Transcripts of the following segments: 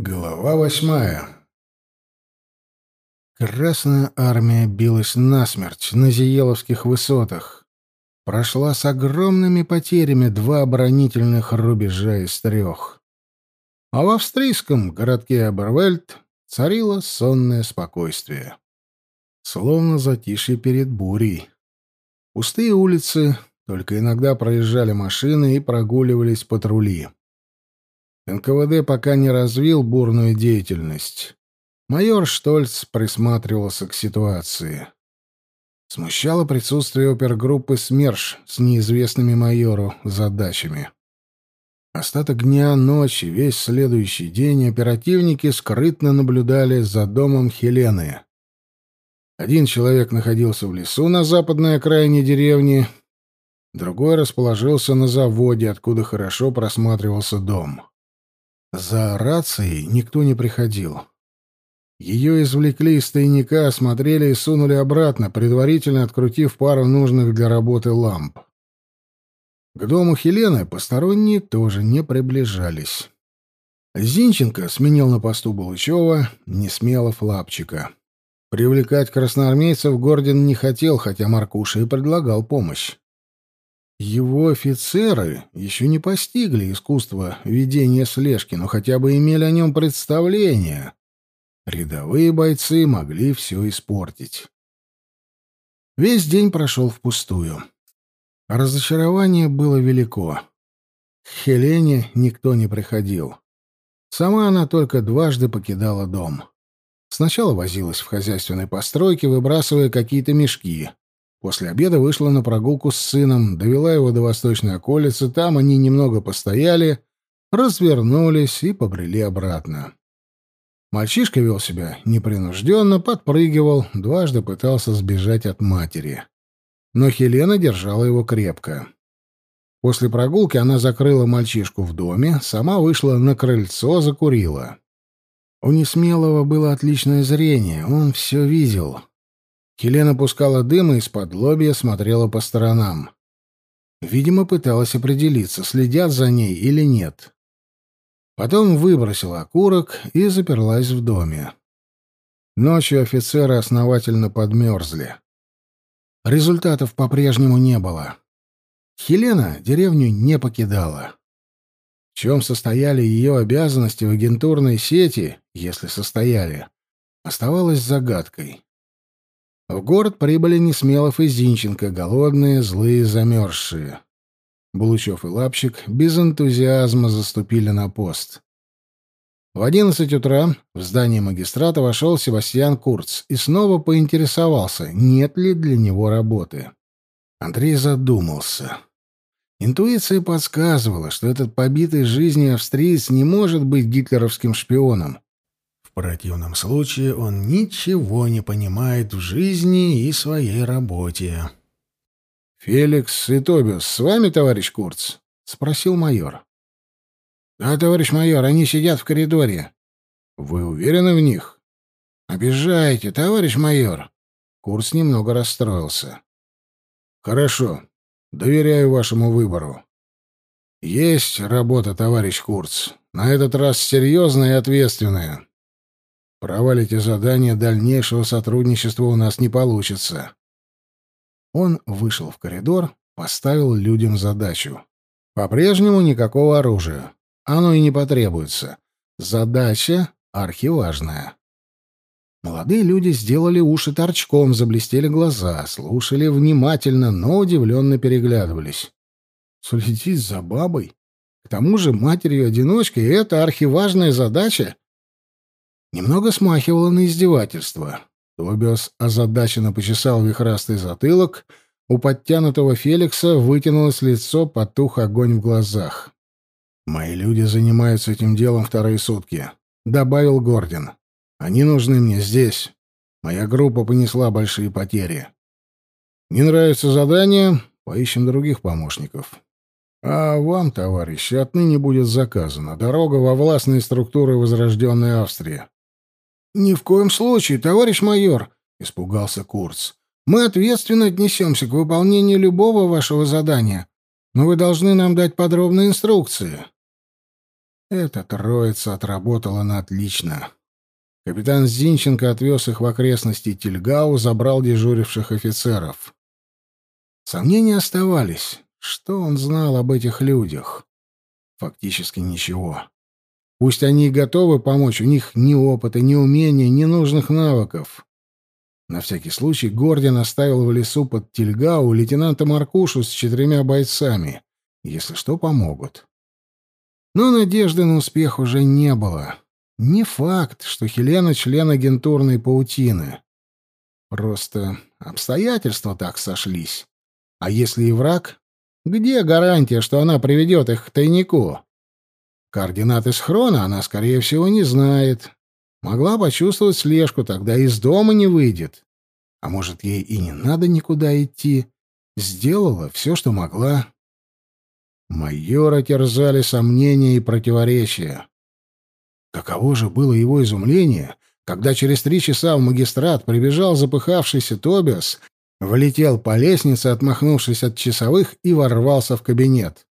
Глава восьмая Красная армия билась насмерть на Зиеловских высотах. Прошла с огромными потерями два оборонительных рубежа из трех. А в австрийском городке Абервельд царило сонное спокойствие. Словно затишье перед бурей. Пустые улицы, только иногда проезжали машины и прогуливались патрули. НКВД пока не развил бурную деятельность. Майор Штольц присматривался к ситуации. Смущало присутствие опергруппы СМЕРШ с неизвестными майору задачами. Остаток дня, ночи, весь следующий день оперативники скрытно наблюдали за домом Хелены. Один человек находился в лесу на западной окраине деревни, другой расположился на заводе, откуда хорошо просматривался дом. За рацией никто не приходил. Ее извлекли из тайника, осмотрели и сунули обратно, предварительно открутив пару нужных для работы ламп. К дому Хелены посторонние тоже не приближались. Зинченко сменил на посту Булычева, Несмелов Лапчика. Привлекать красноармейцев Гордин не хотел, хотя Маркуша и предлагал помощь. Его офицеры еще не постигли искусство ведения слежки, но хотя бы имели о нем представление. Рядовые бойцы могли все испортить. Весь день прошел впустую. Разочарование было велико. К Хелене никто не приходил. Сама она только дважды покидала дом. Сначала возилась в хозяйственной постройке, выбрасывая какие-то мешки. После обеда вышла на прогулку с сыном, довела его до восточной околицы, там они немного постояли, развернулись и побрели обратно. Мальчишка вел себя непринужденно, подпрыгивал, дважды пытался сбежать от матери. Но Хелена держала его крепко. После прогулки она закрыла мальчишку в доме, сама вышла на крыльцо, закурила. У Несмелого было отличное зрение, он все видел. Хелена пускала дым и из-под лобья смотрела по сторонам. Видимо, пыталась определиться, следят за ней или нет. Потом выбросила окурок и заперлась в доме. Ночью офицеры основательно подмерзли. Результатов по-прежнему не было. Хелена деревню не покидала. В чем состояли ее обязанности в агентурной сети, если состояли, оставалось загадкой. В город прибыли Несмелов и Зинченко, голодные, злые, замерзшие. Булычев и Лапчик без энтузиазма заступили на пост. В одиннадцать утра в здание магистрата вошел Себастьян Курц и снова поинтересовался, нет ли для него работы. Андрей задумался. Интуиция подсказывала, что этот побитый жизнью австриец не может быть гитлеровским шпионом противном случае он ничего не понимает в жизни и своей работе. «Феликс и Тобиус с вами, товарищ Курц?» — спросил майор. «Да, товарищ майор, они сидят в коридоре». «Вы уверены в них?» «Обижаете, товарищ майор». Курц немного расстроился. «Хорошо. Доверяю вашему выбору». «Есть работа, товарищ Курц. На этот раз серьезная и ответственная. Провалите задание, дальнейшего сотрудничества у нас не получится. Он вышел в коридор, поставил людям задачу. По-прежнему никакого оружия. Оно и не потребуется. Задача архиважная. Молодые люди сделали уши торчком, заблестели глаза, слушали внимательно, но удивленно переглядывались. Следить за бабой? К тому же матерью-одиночкой — это архиважная задача? Немного смахивало на издевательство. Тобиас озадаченно почесал вихрастый затылок, у подтянутого Феликса вытянулось лицо, потух огонь в глазах. «Мои люди занимаются этим делом вторые сутки», — добавил Гордин. «Они нужны мне здесь. Моя группа понесла большие потери. Не нравится задание? Поищем других помощников. А вам, товарищи, отныне будет заказана дорога во властные структуры возрожденной Австрии. «Ни в коем случае, товарищ майор», — испугался Курц. «Мы ответственно отнесемся к выполнению любого вашего задания, но вы должны нам дать подробные инструкции». Эта троица отработала на отлично. Капитан Зинченко отвез их в окрестности Тильгау, забрал дежуривших офицеров. Сомнения оставались. Что он знал об этих людях? Фактически ничего. Пусть они готовы помочь, у них ни опыта, ни умения, ни нужных навыков. На всякий случай Гордин оставил в лесу под Тильгау лейтенанта Маркушу с четырьмя бойцами. Если что, помогут. Но надежды на успех уже не было. Не факт, что Хелена — член агентурной паутины. Просто обстоятельства так сошлись. А если и враг, где гарантия, что она приведет их к тайнику? Координаты схрона она, скорее всего, не знает. Могла почувствовать слежку, тогда из дома не выйдет. А может, ей и не надо никуда идти. Сделала все, что могла. Майора терзали сомнения и противоречия. Каково же было его изумление, когда через три часа в магистрат прибежал запыхавшийся Тобиас, влетел по лестнице, отмахнувшись от часовых, и ворвался в кабинет.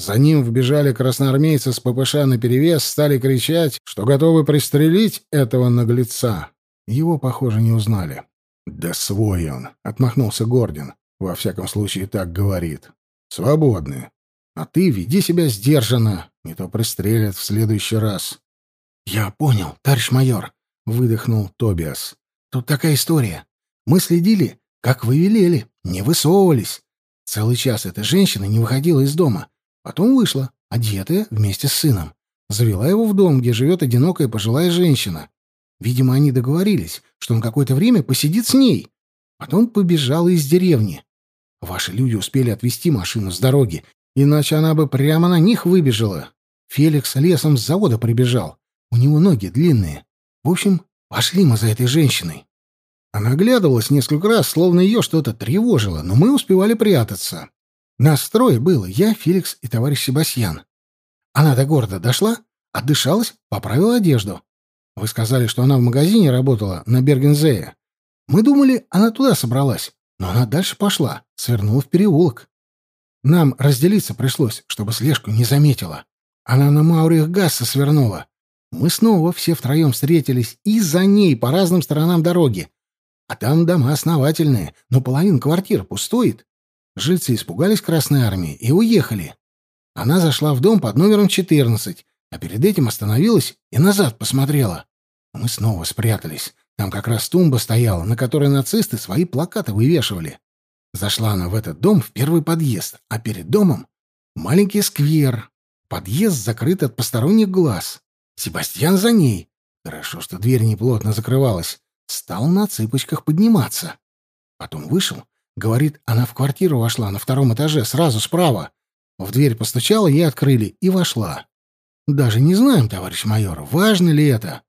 За ним вбежали красноармейцы с ППШ наперевес, стали кричать, что готовы пристрелить этого наглеца. Его, похоже, не узнали. «Да свой он!» — отмахнулся Гордин. «Во всяком случае, так говорит. Свободны. А ты веди себя сдержанно, не то пристрелят в следующий раз». «Я понял, товарищ майор», — выдохнул Тобиас. «Тут такая история. Мы следили, как вы велели, не высовывались. Целый час эта женщина не выходила из дома. Потом вышла, одетая, вместе с сыном. Завела его в дом, где живет одинокая пожилая женщина. Видимо, они договорились, что он какое-то время посидит с ней. Потом побежала из деревни. Ваши люди успели отвезти машину с дороги, иначе она бы прямо на них выбежала. Феликс лесом с завода прибежал. У него ноги длинные. В общем, пошли мы за этой женщиной. Она оглядывалась несколько раз, словно ее что-то тревожило, но мы успевали прятаться. Нас трое было, я, Феликс и товарищ Себастьян. Она до города дошла, отдышалась, поправила одежду. Вы сказали, что она в магазине работала на Бергензее. Мы думали, она туда собралась, но она дальше пошла, свернула в переулок. Нам разделиться пришлось, чтобы слежку не заметила. Она на Маурих Гасса свернула. Мы снова все втроем встретились и за ней по разным сторонам дороги. А там дома основательные, но половина квартир пустует. Жильцы испугались Красной Армии и уехали. Она зашла в дом под номером 14, а перед этим остановилась и назад посмотрела. Мы снова спрятались. Там как раз тумба стояла, на которой нацисты свои плакаты вывешивали. Зашла она в этот дом в первый подъезд, а перед домом маленький сквер. Подъезд закрыт от посторонних глаз. Себастьян за ней. Хорошо, что дверь неплотно закрывалась. Стал на цыпочках подниматься. Потом вышел Говорит, она в квартиру вошла на втором этаже, сразу справа. В дверь постучала, ей открыли, и вошла. Даже не знаем, товарищ майор, важно ли это.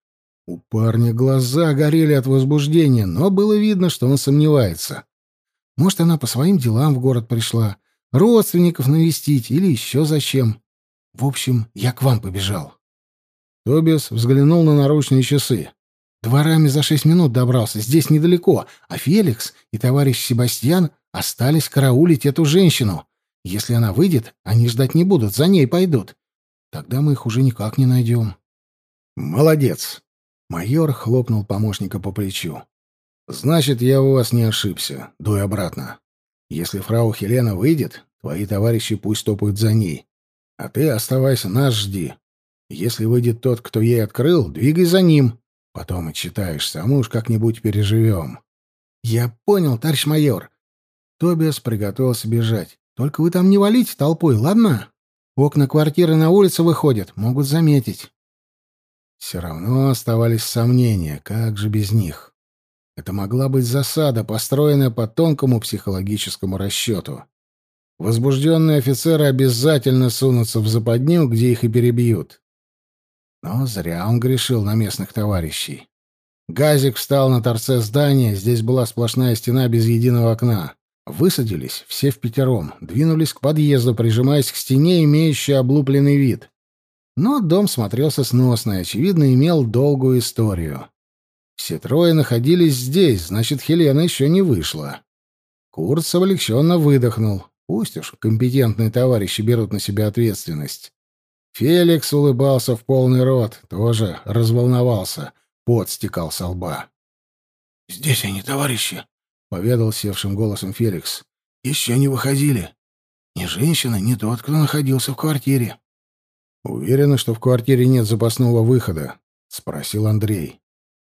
У парня глаза горели от возбуждения, но было видно, что он сомневается. Может, она по своим делам в город пришла, родственников навестить или еще зачем. В общем, я к вам побежал. Тобиас взглянул на наручные часы. Дворами за шесть минут добрался, здесь недалеко, а Феликс и товарищ Себастьян остались караулить эту женщину. Если она выйдет, они ждать не будут, за ней пойдут. Тогда мы их уже никак не найдем. Молодец. Майор хлопнул помощника по плечу. Значит, я у вас не ошибся. Дуй обратно. Если фрау Хелена выйдет, твои товарищи пусть топают за ней. А ты оставайся, нас жди. Если выйдет тот, кто ей открыл, двигай за ним. Потом отчитаешься, а мы уж как-нибудь переживем. Я понял, товарищ майор. Тобиас приготовился бежать. Только вы там не валите толпой, ладно? Окна квартиры на улице выходят, могут заметить. Все равно оставались сомнения, как же без них. Это могла быть засада, построенная по тонкому психологическому расчету. Возбужденные офицеры обязательно сунутся в западню, где их и перебьют. Но зря он грешил на местных товарищей. Газик встал на торце здания, здесь была сплошная стена без единого окна. Высадились все в пятером, двинулись к подъезду, прижимаясь к стене, имеющей облупленный вид. Но дом смотрелся сносно и, очевидно, имел долгую историю. Все трое находились здесь, значит, Хелена еще не вышла. Курц облегченно выдохнул. Пусть уж компетентные товарищи берут на себя ответственность. Феликс улыбался в полный рот, тоже разволновался. Пот стекал со лба. «Здесь они, товарищи», — поведал севшим голосом Феликс. «Еще не выходили. Ни женщина, ни тот, кто находился в квартире». «Уверена, что в квартире нет запасного выхода?» — спросил Андрей.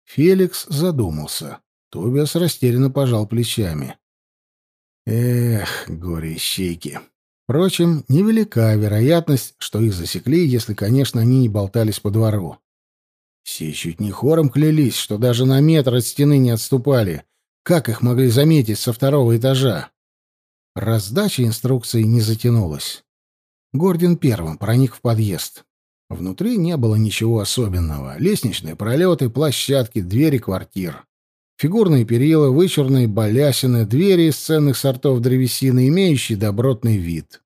Феликс задумался. Тобиас растерянно пожал плечами. «Эх, горе-ищейки!» Впрочем, невелика вероятность, что их засекли, если, конечно, они не болтались по двору. Все чуть не хором клялись, что даже на метр от стены не отступали. Как их могли заметить со второго этажа? Раздача инструкций не затянулась. Гордин первым проник в подъезд. Внутри не было ничего особенного. Лестничные пролеты, площадки, двери квартир. Фигурные перила, вычурные балясины, двери из ценных сортов древесины, имеющие добротный вид.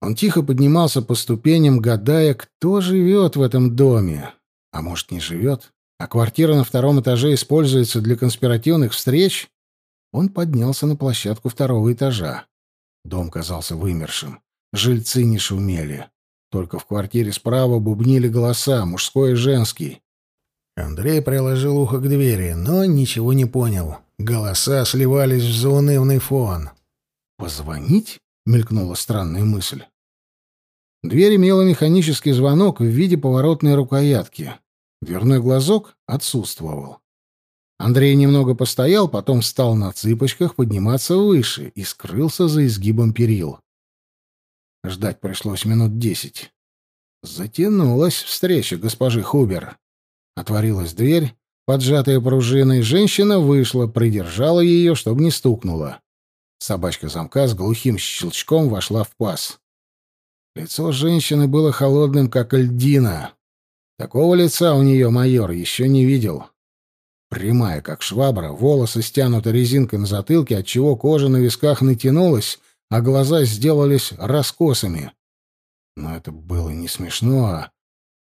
Он тихо поднимался по ступеням, гадая, кто живет в этом доме. А может, не живет? А квартира на втором этаже используется для конспиративных встреч? Он поднялся на площадку второго этажа. Дом казался вымершим. Жильцы не шумели. Только в квартире справа бубнили голоса, мужской и женский. Андрей приложил ухо к двери, но ничего не понял. Голоса сливались в заунывный фон. «Позвонить?» — мелькнула странная мысль. Дверь имела механический звонок в виде поворотной рукоятки. Дверной глазок отсутствовал. Андрей немного постоял, потом встал на цыпочках подниматься выше и скрылся за изгибом перил. Ждать пришлось минут десять. Затянулась встреча госпожи Хубер. Отворилась дверь, поджатая пружиной, женщина вышла, придержала ее, чтобы не стукнула. Собачка замка с глухим щелчком вошла в паз. Лицо женщины было холодным, как льдина. Такого лица у нее майор еще не видел. Прямая, как швабра, волосы стянуты резинкой на затылке, отчего кожа на висках натянулась, а глаза сделались раскосыми. Но это было не смешно, а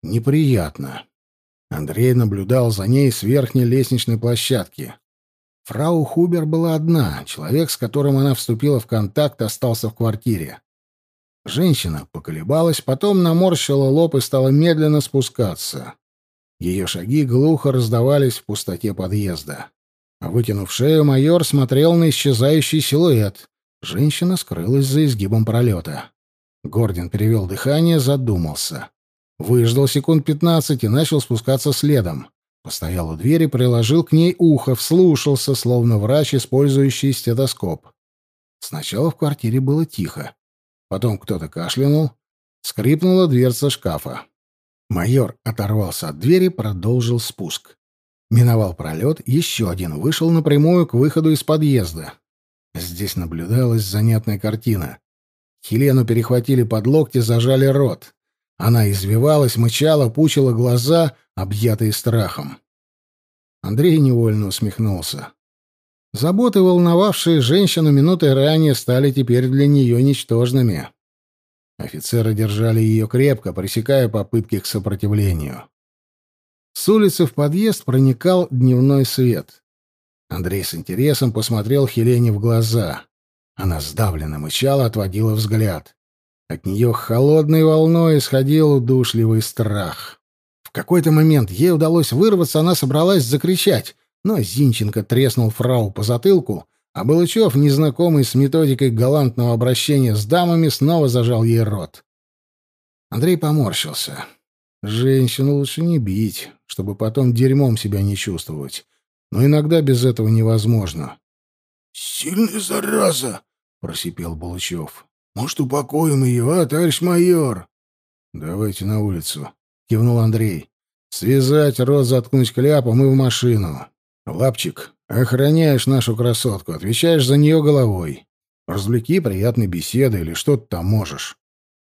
неприятно. Андрей наблюдал за ней с верхней лестничной площадки. Фрау Хубер была одна, человек, с которым она вступила в контакт, остался в квартире. Женщина поколебалась, потом наморщила лоб и стала медленно спускаться. Ее шаги глухо раздавались в пустоте подъезда. Вытянув шею, майор смотрел на исчезающий силуэт. Женщина скрылась за изгибом пролета. Гордин перевел дыхание, задумался. Выждал секунд пятнадцать и начал спускаться следом. Постоял у двери, приложил к ней ухо, вслушался, словно врач, использующий стетоскоп. Сначала в квартире было тихо. Потом кто-то кашлянул. Скрипнула дверца шкафа. Майор оторвался от двери, продолжил спуск. Миновал пролет, еще один, вышел напрямую к выходу из подъезда. Здесь наблюдалась занятная картина. Хелену перехватили под локти, зажали рот. Она извивалась, мычала, пучила глаза, объятые страхом. Андрей невольно усмехнулся. Заботы, волновавшие женщину минутой ранее, стали теперь для нее ничтожными. Офицеры держали ее крепко, пресекая попытки к сопротивлению. С улицы в подъезд проникал дневной свет. Андрей с интересом посмотрел Хелене в глаза. Она сдавленно мычала, отводила взгляд. От нее холодной волной исходил удушливый страх. В какой-то момент ей удалось вырваться, она собралась закричать, но Зинченко треснул фрау по затылку, а Балычев, незнакомый с методикой галантного обращения с дамами, снова зажал ей рот. Андрей поморщился. Женщину лучше не бить, чтобы потом дерьмом себя не чувствовать. Но иногда без этого невозможно. «Сильная зараза!» — просипел Балычев. Может, упокоим ее, а, товарищ майор? — Давайте на улицу, — кивнул Андрей. — Связать, рот заткнуть кляпом и в машину. Лапчик, охраняешь нашу красотку, отвечаешь за нее головой. Развлеки приятной беседой или что ты там можешь.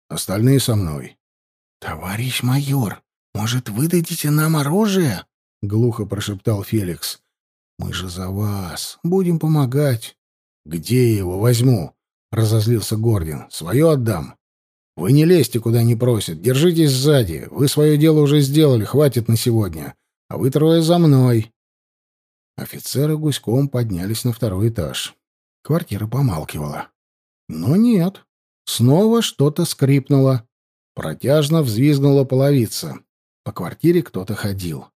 Остальные со мной. — Товарищ майор, может, вы дадите нам оружие? — глухо прошептал Феликс. — Мы же за вас. Будем помогать. — Где я его возьму? Разозлился Гордин. «Свое отдам. Вы не лезьте, куда не просят. Держитесь сзади. Вы свое дело уже сделали, хватит на сегодня. А вы трое за мной». Офицеры гуськом поднялись на второй этаж. Квартира помалкивала. Но нет. Снова что-то скрипнуло. Протяжно взвизгнула половица. По квартире кто-то ходил.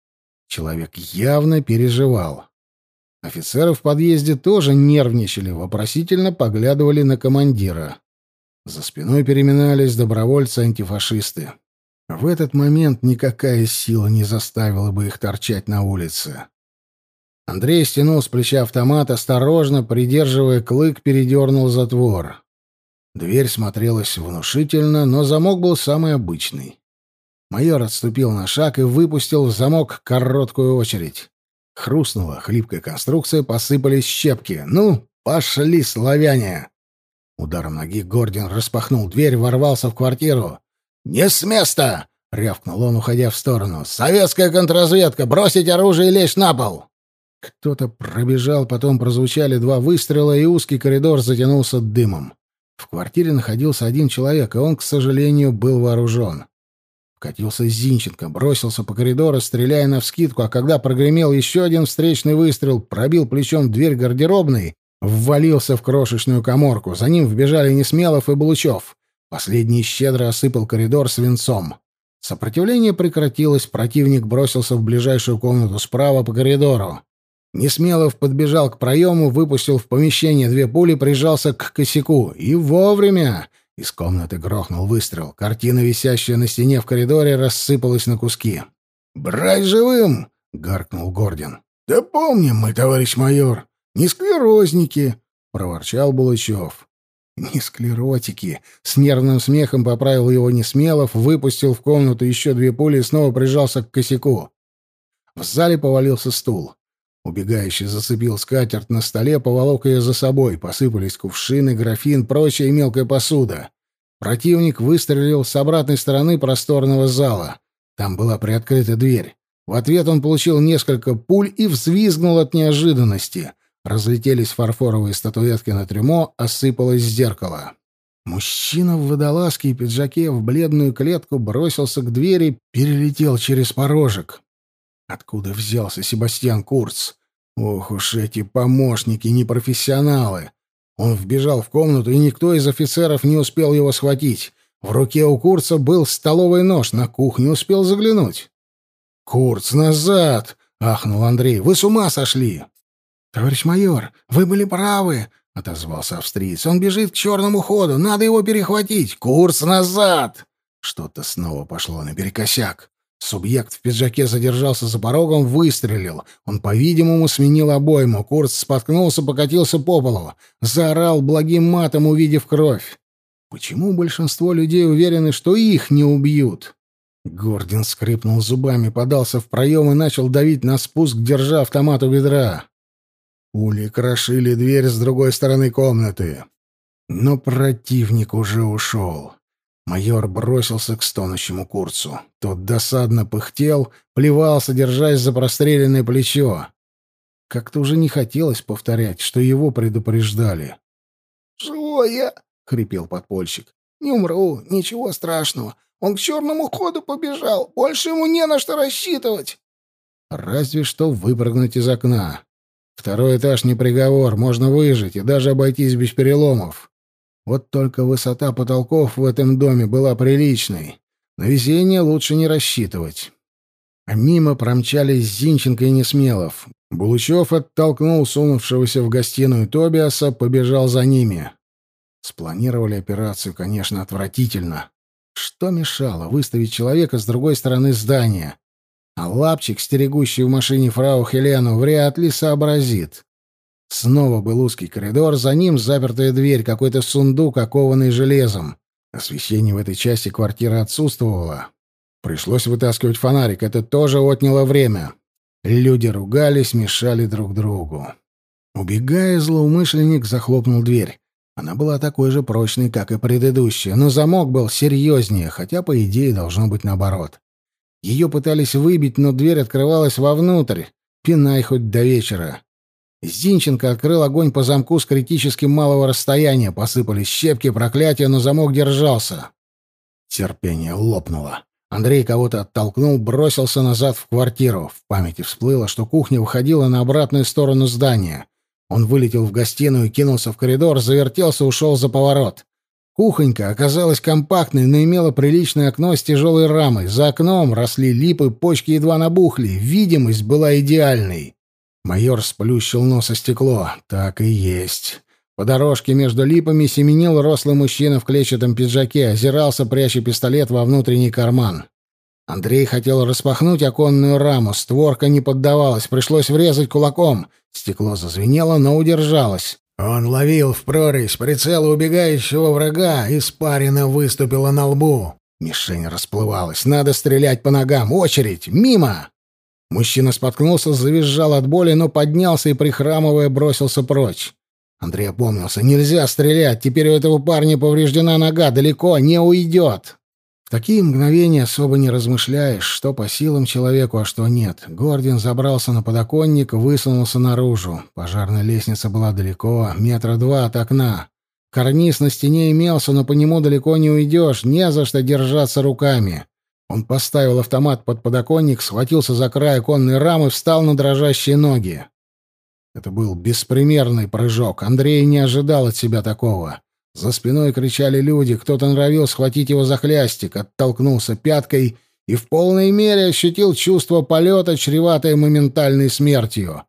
Человек явно переживал. Офицеры в подъезде тоже нервничали, вопросительно поглядывали на командира. За спиной переминались добровольцы-антифашисты. В этот момент никакая сила не заставила бы их торчать на улице. Андрей стянул с плеча автомат, осторожно, придерживая клык, передернул затвор. Дверь смотрелась внушительно, но замок был самый обычный. Майор отступил на шаг и выпустил в замок короткую очередь. Хрустнула хлипкая конструкция, посыпались щепки. «Ну, пошли, славяне!» Ударом ноги Гордин распахнул дверь, ворвался в квартиру. «Не с места!» — рявкнул он, уходя в сторону. «Советская контрразведка! Бросить оружие и лечь на пол!» Кто-то пробежал, потом прозвучали два выстрела, и узкий коридор затянулся дымом. В квартире находился один человек, и он, к сожалению, был вооружен. Вкатился Зинченко, бросился по коридору, стреляя навскидку, а когда прогремел еще один встречный выстрел, пробил плечом дверь гардеробной, ввалился в крошечную коморку. За ним вбежали Несмелов и Булычев. Последний щедро осыпал коридор свинцом. Сопротивление прекратилось, противник бросился в ближайшую комнату справа по коридору. Несмелов подбежал к проему, выпустил в помещение две пули, прижался к косяку. И вовремя! Из комнаты грохнул выстрел. Картина, висящая на стене в коридоре, рассыпалась на куски. «Брать живым!» — гаркнул Гордин. «Да помним мы, товарищ майор. Не склерозники!» — проворчал Булычев. «Не склеротики!» — с нервным смехом поправил его Несмелов, выпустил в комнату еще две пули и снова прижался к косяку. В зале повалился стул. Убегающий зацепил скатерть на столе, поволок ее за собой. Посыпались кувшины, графин, прочая мелкая посуда. Противник выстрелил с обратной стороны просторного зала. Там была приоткрыта дверь. В ответ он получил несколько пуль и взвизгнул от неожиданности. Разлетелись фарфоровые статуэтки на трюмо, осыпалось зеркало. Мужчина в водолазке и пиджаке в бледную клетку бросился к двери, перелетел через порожек. Откуда взялся Себастьян Курц? Ох уж эти помощники, непрофессионалы. Он вбежал в комнату, и никто из офицеров не успел его схватить. В руке у Курца был столовый нож, на кухню успел заглянуть. «Курц, назад!» — ахнул Андрей. «Вы с ума сошли!» «Товарищ майор, вы были правы!» — отозвался австриец. «Он бежит к черному ходу. Надо его перехватить! Курс назад!» Что-то снова пошло наперекосяк. Субъект в пиджаке задержался за порогом, выстрелил. Он, по-видимому, сменил обойму. Курц споткнулся, покатился по полу. Заорал благим матом, увидев кровь. Почему большинство людей уверены, что их не убьют? Гордин скрипнул зубами, подался в проем и начал давить на спуск, держа автомат у бедра. Пули крошили дверь с другой стороны комнаты. Но противник уже ушел. Майор бросился к стонущему курцу. Тот досадно пыхтел, плевался, держась за простреленное плечо. Как-то уже не хотелось повторять, что его предупреждали. «Живой я!» — хрипел подпольщик. «Не умру, ничего страшного. Он к черному ходу побежал. Больше ему не на что рассчитывать». Разве что выпрыгнуть из окна. Второй этаж не приговор, можно выжить и даже обойтись без переломов. Вот только высота потолков в этом доме была приличной. На везение лучше не рассчитывать. А мимо промчались Зинченко и Несмелов. Булычев оттолкнул сунувшегося в гостиную Тобиаса, побежал за ними. Спланировали операцию, конечно, отвратительно. Что мешало выставить человека с другой стороны здания? А лапчик, стерегущий в машине фрау Хелену, вряд ли сообразит. Снова был узкий коридор, за ним запертая дверь, какой-то сундук, окованный железом. Освещение в этой части квартиры отсутствовало. Пришлось вытаскивать фонарик, это тоже отняло время. Люди ругались, мешали друг другу. Убегая, злоумышленник захлопнул дверь. Она была такой же прочной, как и предыдущая, но замок был серьезнее, хотя, по идее, должно быть наоборот. Ее пытались выбить, но дверь открывалась вовнутрь. Пинай хоть до вечера. Зинченко открыл огонь по замку с критическим малого расстояния. Посыпались щепки, проклятия, но замок держался. Терпение лопнуло. Андрей кого-то оттолкнул, бросился назад в квартиру. В памяти всплыло, что кухня выходила на обратную сторону здания. Он вылетел в гостиную, кинулся в коридор, завертелся, ушел за поворот. Кухонька оказалась компактной, но имела приличное окно с тяжелой рамой. За окном росли липы, почки едва набухли. Видимость была идеальной. Майор сплющил нос о стекло. Так и есть. По дорожке между липами семенил рослый мужчина в клетчатом пиджаке, озирался, пряча пистолет во внутренний карман. Андрей хотел распахнуть оконную раму, створка не поддавалась, пришлось врезать кулаком. Стекло зазвенело, но удержалось. Он ловил в прорезь прицела убегающего врага, испарина выступила на лбу. Мишень расплывалась. Надо стрелять по ногам. Очередь! Мимо! Мужчина споткнулся, завизжал от боли, но поднялся и, прихрамывая, бросился прочь. Андрей опомнился. Нельзя стрелять. Теперь у этого парня повреждена нога. Далеко не уйдет. В такие мгновения особо не размышляешь, что по силам человеку, а что нет. Гордин забрался на подоконник, высунулся наружу. Пожарная лестница была далеко, метра два от окна. Карниз на стене имелся, но по нему далеко не уйдешь, не за что держаться руками. Он поставил автомат под подоконник, схватился за край оконной рамы, встал на дрожащие ноги. Это был беспримерный прыжок. Андрей не ожидал от себя такого. За спиной кричали люди, кто-то норовил схватить его за хлястик, оттолкнулся пяткой и в полной мере ощутил чувство полета, чреватое моментальной смертью.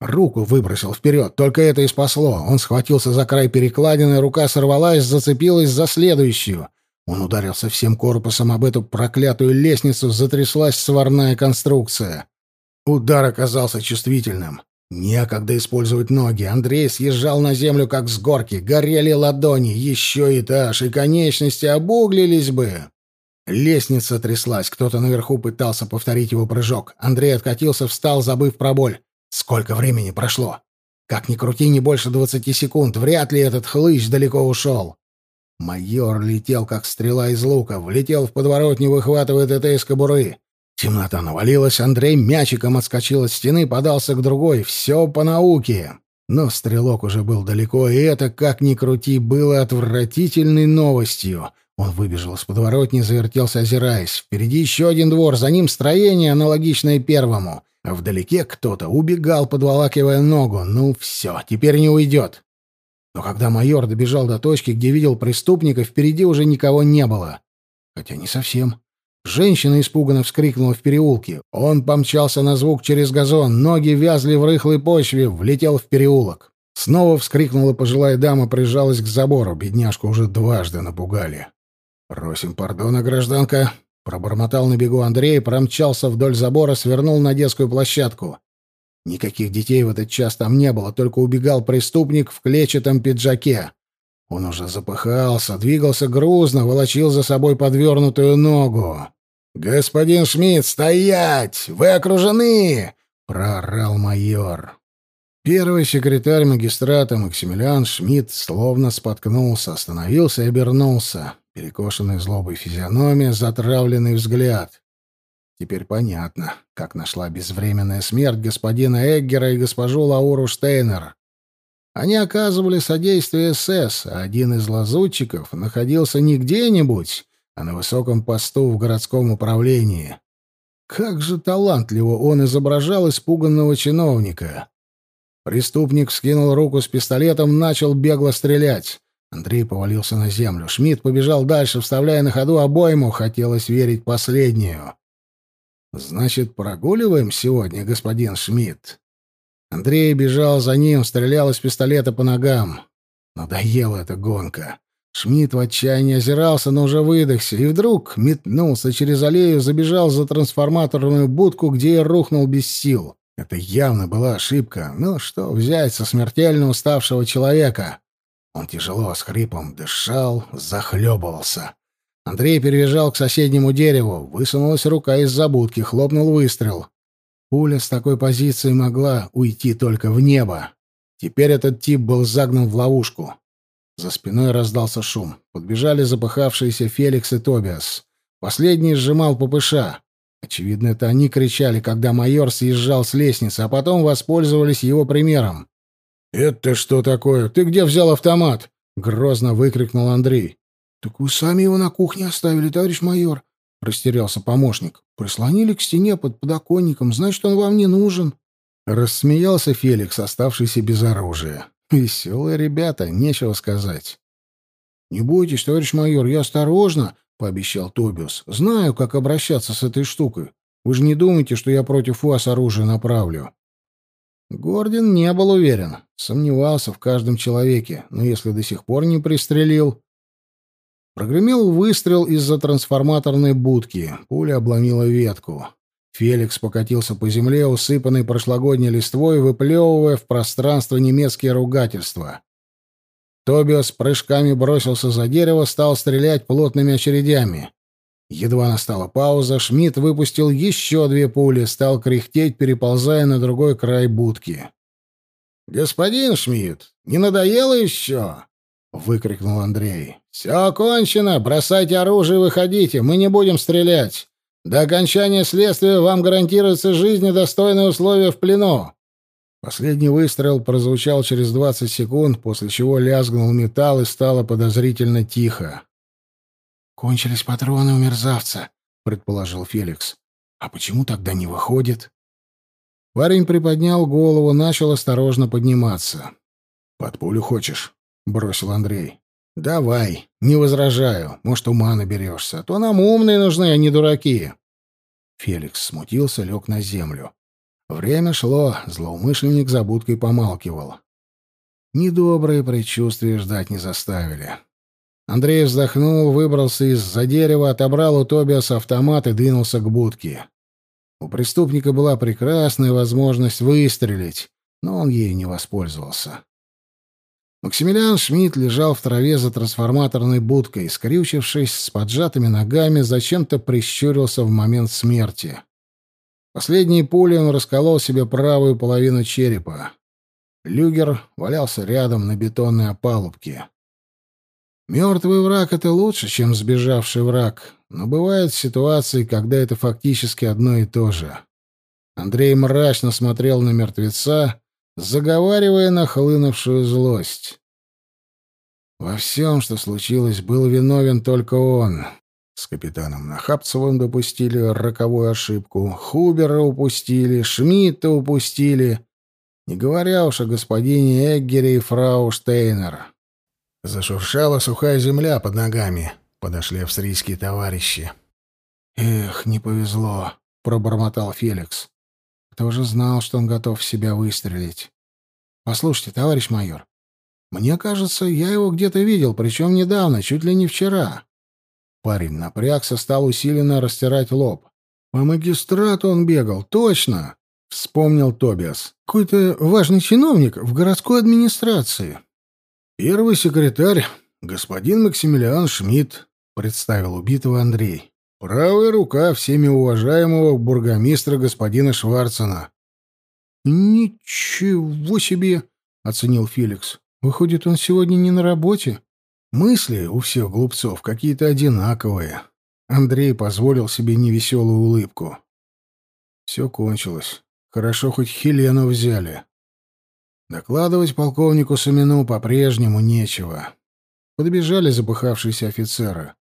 Руку выбросил вперед, только это и спасло. Он схватился за край перекладины, рука сорвалась, зацепилась за следующую. Он ударился всем корпусом об эту проклятую лестницу, затряслась сварная конструкция. Удар оказался чувствительным. Некогда использовать ноги. Андрей съезжал на землю, как с горки. Горели ладони, еще этаж, и конечности обуглились бы. Лестница тряслась. Кто-то наверху пытался повторить его прыжок. Андрей откатился, встал, забыв про боль. Сколько времени прошло? Как ни крути, не больше двадцати секунд. Вряд ли этот хлыщ далеко ушел. Майор летел, как стрела из лука. Влетел в подворотню, выхватывая ТТ из кобуры. Темнота навалилась, Андрей мячиком отскочил от стены, подался к другой. Все по науке. Но стрелок уже был далеко, и это, как ни крути, было отвратительной новостью. Он выбежал из подворотни, завертелся, озираясь. Впереди еще один двор, за ним строение, аналогичное первому. А вдалеке кто-то убегал, подволакивая ногу. Ну все, теперь не уйдет. Но когда майор добежал до точки, где видел преступника, впереди уже никого не было. Хотя не совсем. Женщина испуганно вскрикнула в переулке. Он помчался на звук через газон, ноги вязли в рыхлой почве, влетел в переулок. Снова вскрикнула пожилая дама, прижалась к забору. Бедняжку уже дважды напугали. «Просим пардона, гражданка», — пробормотал на бегу Андрей, промчался вдоль забора, свернул на детскую площадку. Никаких детей в этот час там не было, только убегал преступник в клетчатом пиджаке. Он уже запыхался, двигался грузно, волочил за собой подвернутую ногу. «Господин Шмидт, стоять! Вы окружены!» — проорал майор. Первый секретарь магистрата Максимилиан Шмидт словно споткнулся, остановился и обернулся. Перекошенная злобой физиономия, затравленный взгляд. Теперь понятно, как нашла безвременная смерть господина Эггера и госпожу Лауру Штейнер. Они оказывали содействие СС, а один из лазутчиков находился не где-нибудь, а на высоком посту в городском управлении. Как же талантливо он изображал испуганного чиновника. Преступник скинул руку с пистолетом, начал бегло стрелять. Андрей повалился на землю. Шмидт побежал дальше, вставляя на ходу обойму. Хотелось верить последнюю. «Значит, прогуливаем сегодня, господин Шмидт?» Андрей бежал за ним, стрелял из пистолета по ногам. Надоела эта гонка. Шмидт в отчаянии озирался, но уже выдохся, и вдруг метнулся через аллею, забежал за трансформаторную будку, где и рухнул без сил. Это явно была ошибка. Но что взять со смертельно уставшего человека? Он тяжело, с хрипом дышал, захлебывался. Андрей перебежал к соседнему дереву, высунулась рука из-за будки, хлопнул выстрел. Пуля с такой позиции могла уйти только в небо. Теперь этот тип был загнан в ловушку. За спиной раздался шум. Подбежали запыхавшиеся Феликс и Тобиас. Последний сжимал ППШ. Очевидно, это они кричали, когда майор съезжал с лестницы, а потом воспользовались его примером. «Это что такое? Ты где взял автомат?» — грозно выкрикнул Андрей. «Так вы сами его на кухне оставили, товарищ майор», — растерялся помощник. «Прислонили к стене под подоконником, значит, он вам не нужен». Рассмеялся Феликс, оставшийся без оружия. Веселые ребята, нечего сказать. «Не бойтесь, товарищ майор, я осторожно», — пообещал Тобиус. «Знаю, как обращаться с этой штукой. Вы же не думаете, что я против вас оружие направлю?» Гордин не был уверен, сомневался в каждом человеке, но если до сих пор не пристрелил... Прогремел выстрел из-за трансформаторной будки. Пуля обломила ветку. Феликс покатился по земле, усыпанной прошлогодней листвой, выплевывая в пространство немецкие ругательства. Тобиас прыжками бросился за дерево, стал стрелять плотными очередями. Едва настала пауза, Шмидт выпустил еще две пули, стал кряхтеть, переползая на другой край будки. «Господин Шмидт, не надоело еще?» — выкрикнул Андрей. «Все кончено, бросайте оружие и выходите, мы не будем стрелять. До окончания следствия вам гарантируется жизнь и достойные условия в плену». Последний выстрел прозвучал через двадцать секунд, после чего лязгнул металл и стало подозрительно тихо. «Кончились патроны у мерзавца», — предположил Феликс. «А почему тогда не выходит?» Парень приподнял голову, начал осторожно подниматься. «Под пулю хочешь?» — бросил Андрей. «Давай, не возражаю. Может, ума наберешься. А то нам умные нужны, а не дураки». Феликс смутился, лег на землю. Время шло, злоумышленник за будкой помалкивал. Недобрые предчувствия ждать не заставили. Андрей вздохнул, выбрался из-за дерева, отобрал у Тобиаса автомат и двинулся к будке. У преступника была прекрасная возможность выстрелить, но он ею не воспользовался. Максимилиан Шмидт лежал в траве за трансформаторной будкой, скрючившись с поджатыми ногами, зачем-то прищурился в момент смерти. Последней пулей он расколол себе правую половину черепа. Люгер валялся рядом на бетонной опалубке. Мертвый враг — это лучше, чем сбежавший враг, но бывают ситуации, когда это фактически одно и то же. Андрей мрачно смотрел на мертвеца, заговаривая нахлынувшую злость. Во всем, что случилось, был виновен только он. С капитаном Нахапцевым допустили роковую ошибку, Хубера упустили, Шмидта упустили, не говоря уж о господине Эггере и фрау Штейнер. Зашуршала сухая земля под ногами. Подошли австрийские товарищи. «Эх, не повезло», — пробормотал Феликс. Кто же знал, что он готов в себя выстрелить? Послушайте, товарищ майор, мне кажется, я его где-то видел, причем недавно, чуть ли не вчера. Парень напрягся, стал усиленно растирать лоб. По магистрату он бегал, точно, вспомнил Тобиас. Какой-то важный чиновник в городской администрации. Первый секретарь, господин Максимилиан Шмидт, представил убитого Андрей. Правая рука всеми уважаемого бургомистра господина Шварцена. «Ничего себе!» — оценил Феликс. «Выходит, он сегодня не на работе?» Мысли у всех глупцов какие-то одинаковые. Андрей позволил себе невеселую улыбку. Все кончилось. Хорошо, хоть Хелену взяли. Докладывать полковнику Самину по-прежнему нечего. Подбежали запыхавшиеся офицеры.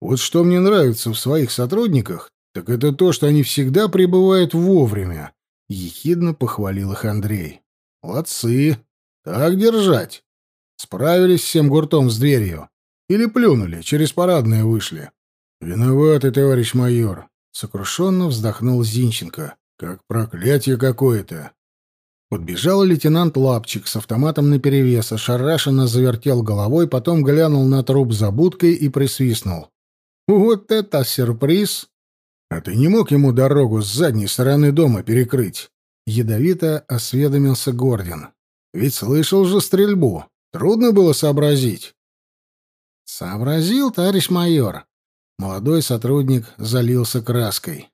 Вот что мне нравится в своих сотрудниках, так это то, что они всегда прибывают вовремя. Ехидно похвалил их Андрей. Молодцы. Так держать. Справились всем гуртом с дверью. Или плюнули, через парадные вышли. Виноватый, товарищ майор. Сокрушенно вздохнул Зинченко. Как проклятие какое-то. Подбежал лейтенант Лапчик с автоматом наперевес, ошарашенно завертел головой, потом глянул на труп за будкой и присвистнул. «Вот это сюрприз!» «А ты не мог ему дорогу с задней стороны дома перекрыть?» Ядовито осведомился Гордин. «Ведь слышал же стрельбу. Трудно было сообразить». «Сообразил, товарищ майор». Молодой сотрудник залился краской.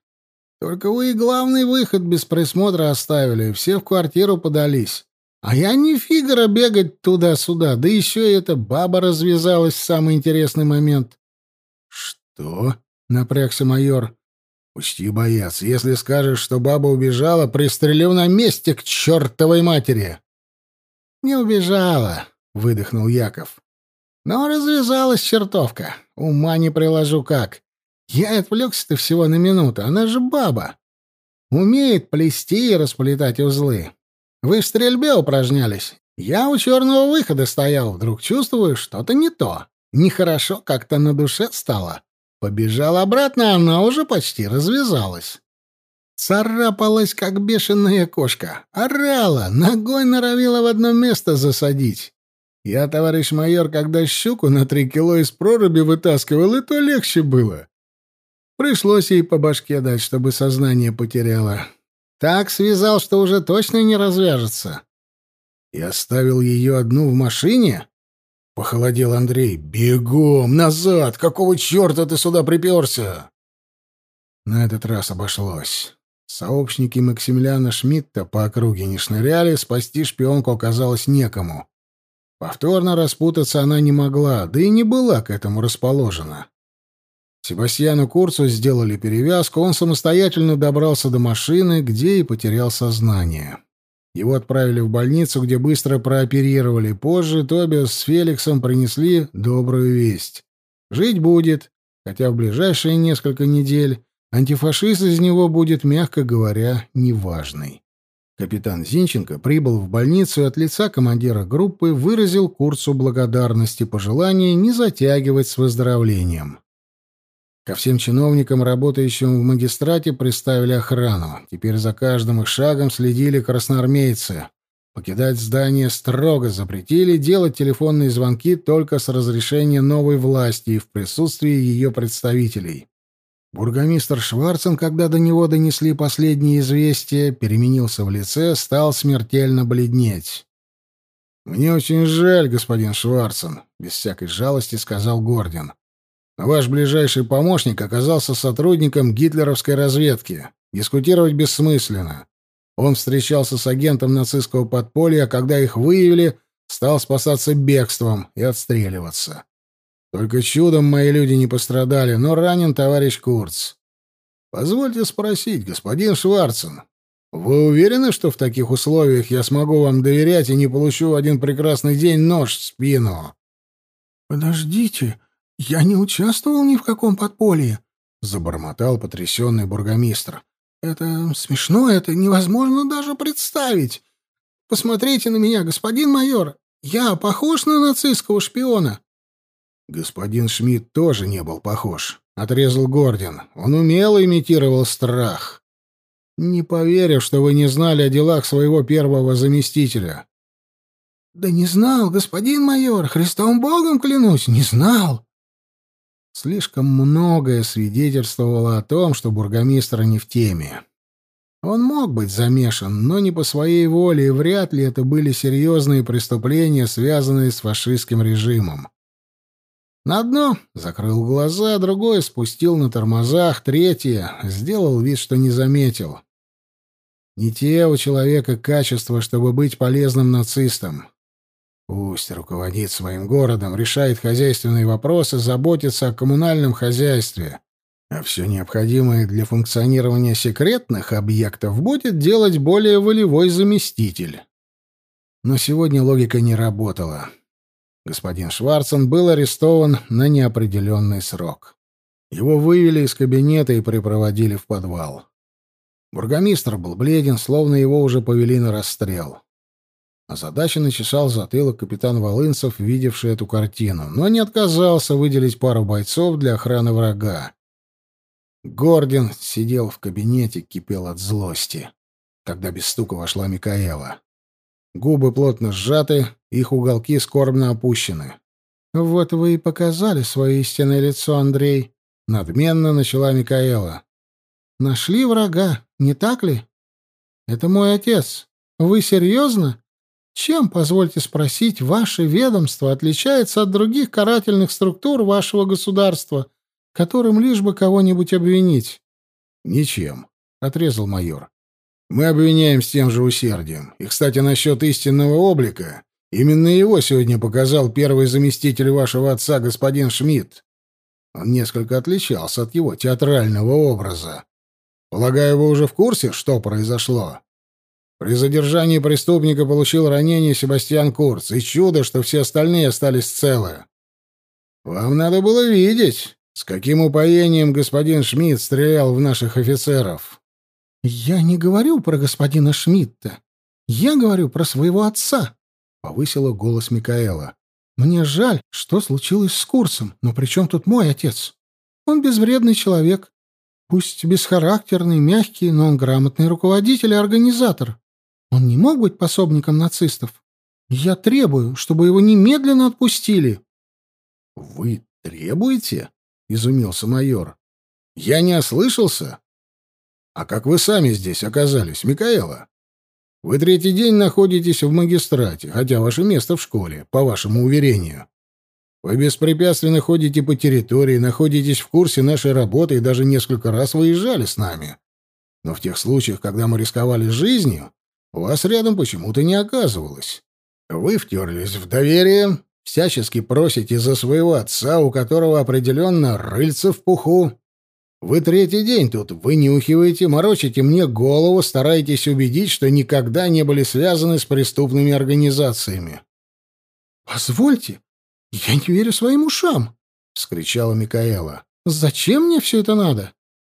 «Только вы и главный выход без присмотра оставили, все в квартиру подались. А я не фигура бегать туда-сюда, да еще и эта баба развязалась в самый интересный момент». «Что?» — напрягся майор. Учти, боец, если скажешь, что баба убежала, пристрелю на месте к чертовой матери. Не убежала, выдохнул Яков. Но развязалась чертовка. Ума не приложу как. Я отвлекся-то всего на минуту, она же баба. Умеет плести и расплетать узлы. Вы в стрельбе упражнялись. Я у черного выхода стоял, вдруг чувствую, что-то не то. Нехорошо как-то на душе стало. Побежал обратно, она уже почти развязалась. Царапалась, как бешеная кошка. Орала, ногой норовила в одно место засадить. Я, товарищ майор, когда щуку на три кило из проруби вытаскивал, и то легче было. Пришлось ей по башке дать, чтобы сознание потеряла. Так связал, что уже точно не развяжется. И оставил ее одну в машине? Похолодел Андрей. «Бегом! Назад! Какого черта ты сюда приперся?» На этот раз обошлось. Сообщники Максимилиана Шмидта по округе не шныряли, спасти шпионку оказалось некому. Повторно распутаться она не могла, да и не была к этому расположена. Себастьяну Курцу сделали перевязку, он самостоятельно добрался до машины, где и потерял сознание. Его отправили в больницу, где быстро прооперировали. Позже Тобиас с Феликсом принесли добрую весть. Жить будет, хотя в ближайшие несколько недель антифашист из него будет, мягко говоря, неважный. Капитан Зинченко прибыл в больницу и от лица командира группы выразил Курцу благодарность и пожелание не затягивать с выздоровлением. Ко всем чиновникам, работающим в магистрате, приставили охрану. Теперь за каждым их шагом следили красноармейцы. Покидать здание строго запретили, делать телефонные звонки только с разрешения новой власти и в присутствии ее представителей. Бургомистр Шварцен, когда до него донесли последние известия, переменился в лице, стал смертельно бледнеть. «Мне очень жаль, господин Шварцен», — без всякой жалости сказал Гордин. Ваш ближайший помощник оказался сотрудником гитлеровской разведки. Дискутировать бессмысленно. Он встречался с агентом нацистского подполья, а когда их выявили, стал спасаться бегством и отстреливаться. Только чудом мои люди не пострадали, но ранен товарищ Курц. Позвольте спросить, господин Шварцен, вы уверены, что в таких условиях я смогу вам доверять и не получу в один прекрасный день нож в спину? Подождите, «Я не участвовал ни в каком подполье», — забормотал потрясенный бургомистр. «Это смешно, это невозможно даже представить. Посмотрите на меня, господин майор. Я похож на нацистского шпиона?» Господин Шмидт тоже не был похож, — отрезал Гордин. Он умело имитировал страх. «Не поверю, что вы не знали о делах своего первого заместителя». «Да не знал, господин майор, Христом Богом клянусь, не знал. Слишком многое свидетельствовало о том, что бургомистр не в теме. Он мог быть замешан, но не по своей воле, и вряд ли это были серьезные преступления, связанные с фашистским режимом. На одно закрыл глаза, другое спустил на тормозах, третье сделал вид, что не заметил. Не те у человека качества, чтобы быть полезным нацистом. Пусть руководит своим городом, решает хозяйственные вопросы, заботится о коммунальном хозяйстве. А все необходимое для функционирования секретных объектов будет делать более волевой заместитель. Но сегодня логика не работала. Господин Шварцен был арестован на неопределенный срок. Его вывели из кабинета и припроводили в подвал. Бургомистр был бледен, словно его уже повели на расстрел. Озадаченно чесал затылок капитан Волынцев, видевший эту картину, но не отказался выделить пару бойцов для охраны врага. Гордин сидел в кабинете, кипел от злости, когда без стука вошла Микаэла. Губы плотно сжаты, их уголки скорбно опущены. «Вот вы и показали свое истинное лицо, Андрей», — надменно начала Микаэла. «Нашли врага, не так ли? Это мой отец. Вы серьезно?» Чем, позвольте спросить, ваше ведомство отличается от других карательных структур вашего государства, которым лишь бы кого-нибудь обвинить? Ничем, отрезал майор. Мы обвиняем с тем же усердием. И, кстати, насчет истинного облика, именно его сегодня показал первый заместитель вашего отца, господин Шмидт. Он несколько отличался от его театрального образа. Полагаю, вы уже в курсе, что произошло? При задержании преступника получил ранение Себастьян Курц, и чудо, что все остальные остались целы. Вам надо было видеть, с каким упоением господин Шмидт стрелял в наших офицеров. Я не говорю про господина Шмидта. Я говорю про своего отца, повысила голос Микаэла. Мне жаль, что случилось с курсом, но при чем тут мой отец? Он безвредный человек. Пусть бесхарактерный, мягкий, но он грамотный руководитель и организатор. Он не мог быть пособником нацистов. Я требую, чтобы его немедленно отпустили. — Вы требуете? — изумился майор. — Я не ослышался? А как вы сами здесь оказались, Микаэла? Вы третий день находитесь в магистрате, хотя ваше место в школе, по вашему уверению. Вы беспрепятственно ходите по территории, находитесь в курсе нашей работы и даже несколько раз выезжали с нами. Но в тех случаях, когда мы рисковали жизнью, вас рядом почему-то не оказывалось. Вы втерлись в доверие, всячески просите за своего отца, у которого определенно рыльца в пуху, вы третий день тут вынюхиваете, морочите мне голову, стараетесь убедить, что никогда не были связаны с преступными организациями. «Позвольте, я не верю своим ушам!» — вскричала Микаэла. «Зачем мне все это надо?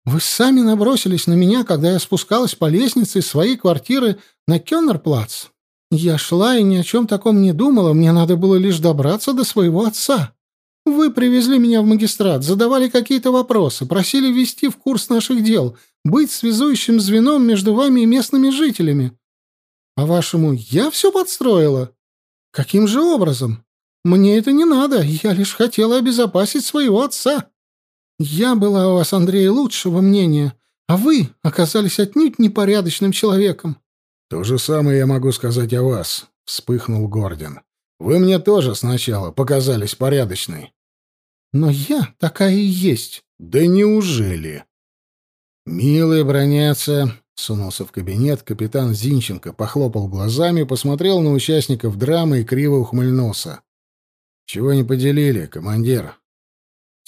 Вы сами набросились на меня, когда я спускалась по лестнице из своей квартиры на Кённерплац. Я шла и ни о чем таком не думала, мне надо было лишь добраться до своего отца. Вы привезли меня в магистрат, задавали какие-то вопросы, просили ввести в курс наших дел, быть связующим звеном между вами и местными жителями. А вашему я все подстроила? Каким же образом? Мне это не надо, я лишь хотела обезопасить своего отца. Я была у вас, Андрей, лучшего мнения, а вы оказались отнюдь непорядочным человеком. То же самое я могу сказать о вас, вспыхнул Гордин. Вы мне тоже сначала показались порядочной. Но я такая и есть. Да неужели? Милые бронятся, сунулся в кабинет капитан Зинченко, похлопал глазами, посмотрел на участников драмы и криво ухмыльнулся. Чего не поделили, командир?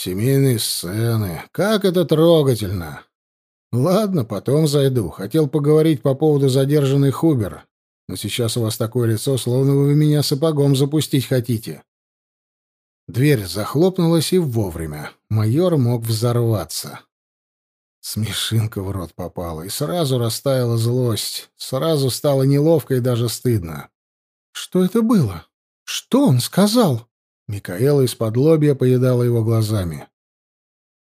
Семейные сцены. Как это трогательно. Ладно, потом зайду. Хотел поговорить по поводу задержанной Хубер. Но сейчас у вас такое лицо, словно вы меня сапогом запустить хотите. Дверь захлопнулась и вовремя. Майор мог взорваться. Смешинка в рот попала, и сразу растаяла злость. Сразу стало неловко и даже стыдно. «Что это было? Что он сказал?» Микаэла из-под лобья поедала его глазами.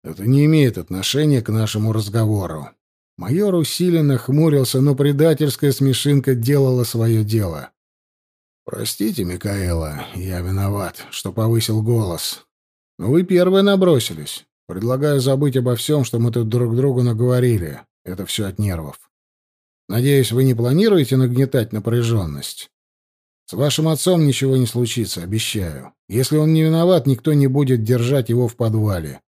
«Это не имеет отношения к нашему разговору». Майор усиленно хмурился, но предательская смешинка делала свое дело. «Простите, Микаэла, я виноват, что повысил голос. Но вы первые набросились. Предлагаю забыть обо всем, что мы тут друг другу наговорили. Это все от нервов. Надеюсь, вы не планируете нагнетать напряженность? С вашим отцом ничего не случится, обещаю. Если он не виноват, никто не будет держать его в подвале.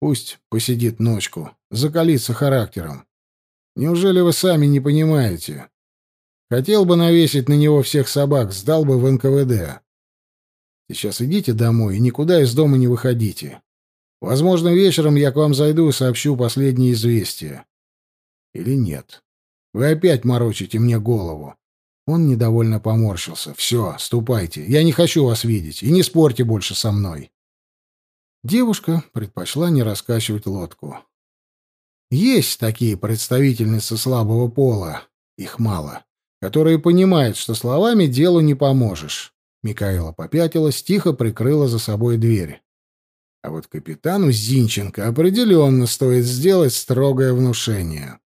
Пусть посидит ночку, закалится характером. Неужели вы сами не понимаете? Хотел бы навесить на него всех собак, сдал бы в НКВД. Сейчас идите домой и никуда из дома не выходите. Возможно, вечером я к вам зайду и сообщу последние известия. Или нет. Вы опять морочите мне голову. Он недовольно поморщился. «Все, ступайте. Я не хочу вас видеть. И не спорьте больше со мной». Девушка предпочла не раскачивать лодку. Есть такие представительницы слабого пола. Их мало которые понимают, что словами делу не поможешь. Микаэла попятилась, тихо прикрыла за собой дверь. А вот капитану Зинченко определенно стоит сделать строгое внушение.